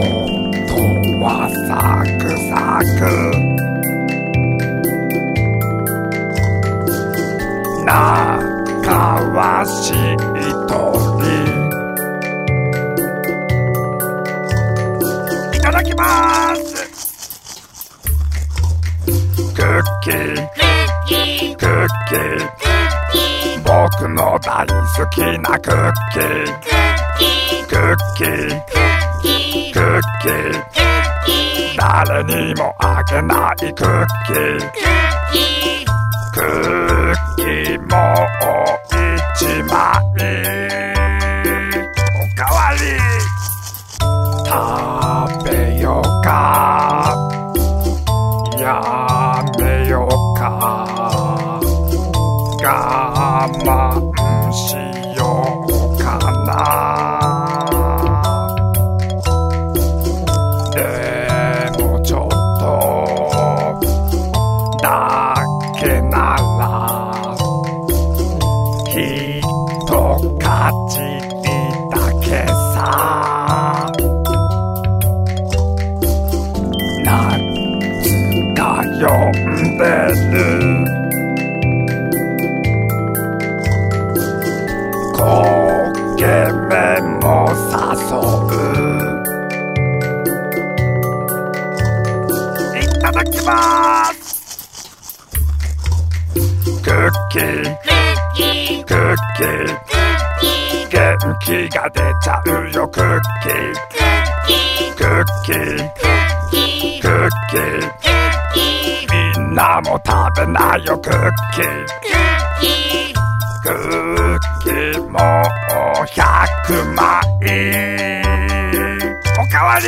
外はサクサク中はしっとりいただきます。クッキー。クッキー。クッキークッキー僕の大好きなクッキークッキー。クッキー。クッキー。キー。クッキー。クッキー。誰にもあげないクッキー。クッキー。クッキーもう一枚とかじりだけさ。夏が呼んでる。焦げ目も誘ういただきます。クッキー。クッキー。クッキー元気が出ちゃうよ。クッキー。クッキー。クッキー。クッキー。クッキー。クッキー。みんなも食べなよクッキー。クッキー。クッキー。も100枚おかわり